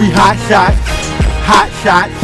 We hot shots, hot shots,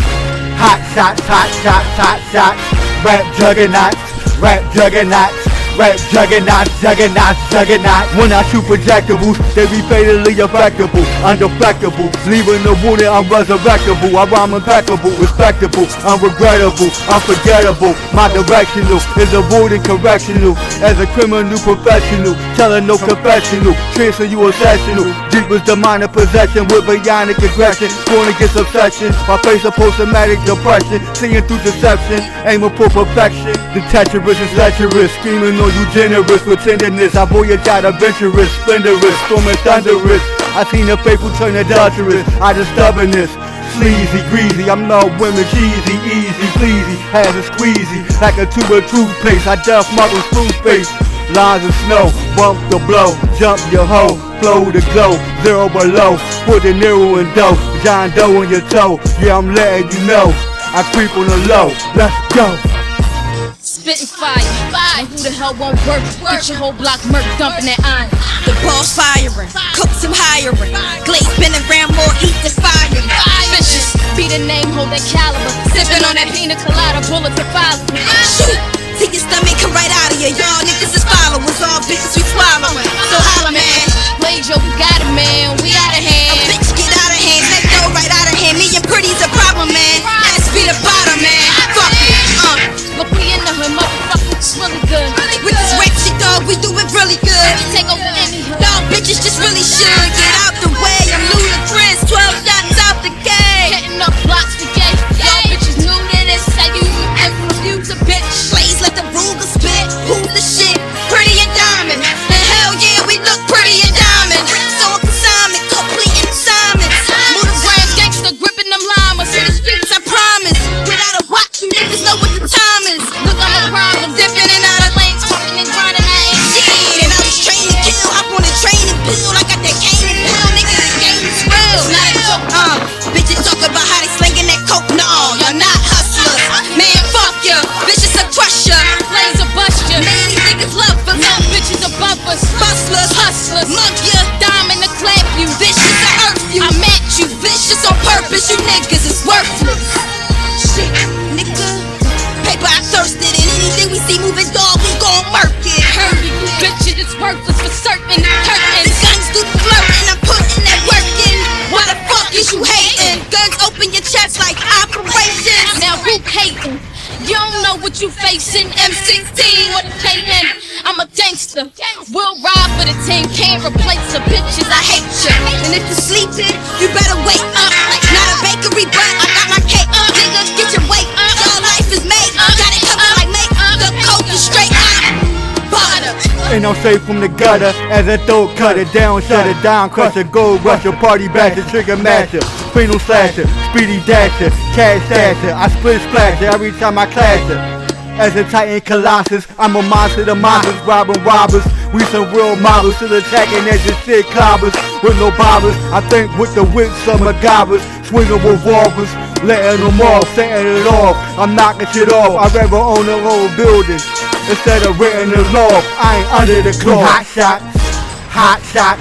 hot shots, hot shots, hot shots. Rap juggernauts, rap juggernauts. Rap juggernauts, juggernauts, juggernauts. When I shoot projectables, they be fatally effectable, undefectable. Leaving the wounded, I'm resurrectable. I rhyme impeccable, respectable, unregrettable, unforgettable. My directional is avoiding correctional. As a criminal professional, telling no confessional, transfer you exceptional. Deep as the mind of possession with bionic aggression. Going against obsession, my face of post-traumatic depression. Seeing through deception, aiming for perfection. Treacherous is lecherous, screaming on you generous with tenderness. I voyage out adventurous, splendorous, storming thunderous. I seen the faithful turn adulterous, out of stubbornness. Sleazy, greasy, I'm not women cheesy, easy, pleasy, has a squeezy, like a tube of toothpaste. I duff muzzle smooth face. Lines of snow, bump the blow, jump your hoe, flow to glow, zero below, put the Nero in dough, John Doe on your toe, yeah I'm letting you know, I creep on the low, let's go. Spitting fire. And who the hell won't work? Get your whole block murk dumping that iron. The ball's firing, cooks I'm hiring. Glaze spinning round more, eat the fire. Vicious. Be the name, hold that caliber. Sipping on that pina colada, bullets are filing. You don't know what you facing. M16 with a KN. I'm a gangster. We'll ride for the team. Can't replace the bitches. I hate you. And if you're sleeping, you better wake up. Not a bakery, but I got my cake. Nigga, get your weight. Your life is made. Got it covered like make. The coke is straight. Butter. And I'm straight from the gutter as a throat cutter, down, shut it down, crusher, gold rusher, party basher, trigger masher, spinal slasher, speedy dasher, cash dasher. I split splasher every time I clash her. As a titan colossus, I'm a monster to monsters, robbing robbers. We some real models, still attacking as the shit clobbers with no bobbers. I think with the wits of MacGyvers, swinging revolvers, letting them off, setting it off. I'm knocking shit off. I'd rather own a whole building instead of written the law. I ain't under the cloth. Hot shots, hot shots,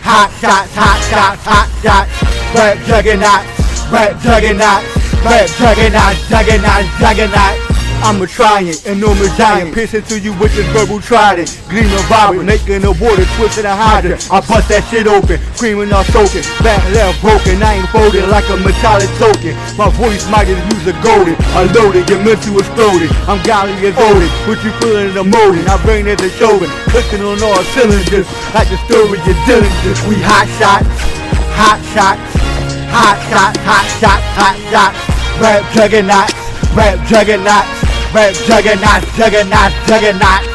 hot shots, hot shots, hot shots. Rap juggernauts, rap juggernauts, rap juggernauts, juggernauts, juggernauts. I'm a trying, enormous giant, piercing to you with this verbal trident, gleaming vibrant, making the water twisting and hydrant. I bust that shit open, screaming all soaking, back left broken, I ain't folded like a metallic token. My voice might have used a golden, I loaded, your mental exploded. I'm godly as olden, what you feeling the molding? I bring it to showing, clicking on all cylinders, like the story of Dillinger. We hot shots, hot shots, hot shots, hot shots, hot shots. Rap juggernauts, rap juggernauts, rap juggernauts, juggernauts, juggernauts.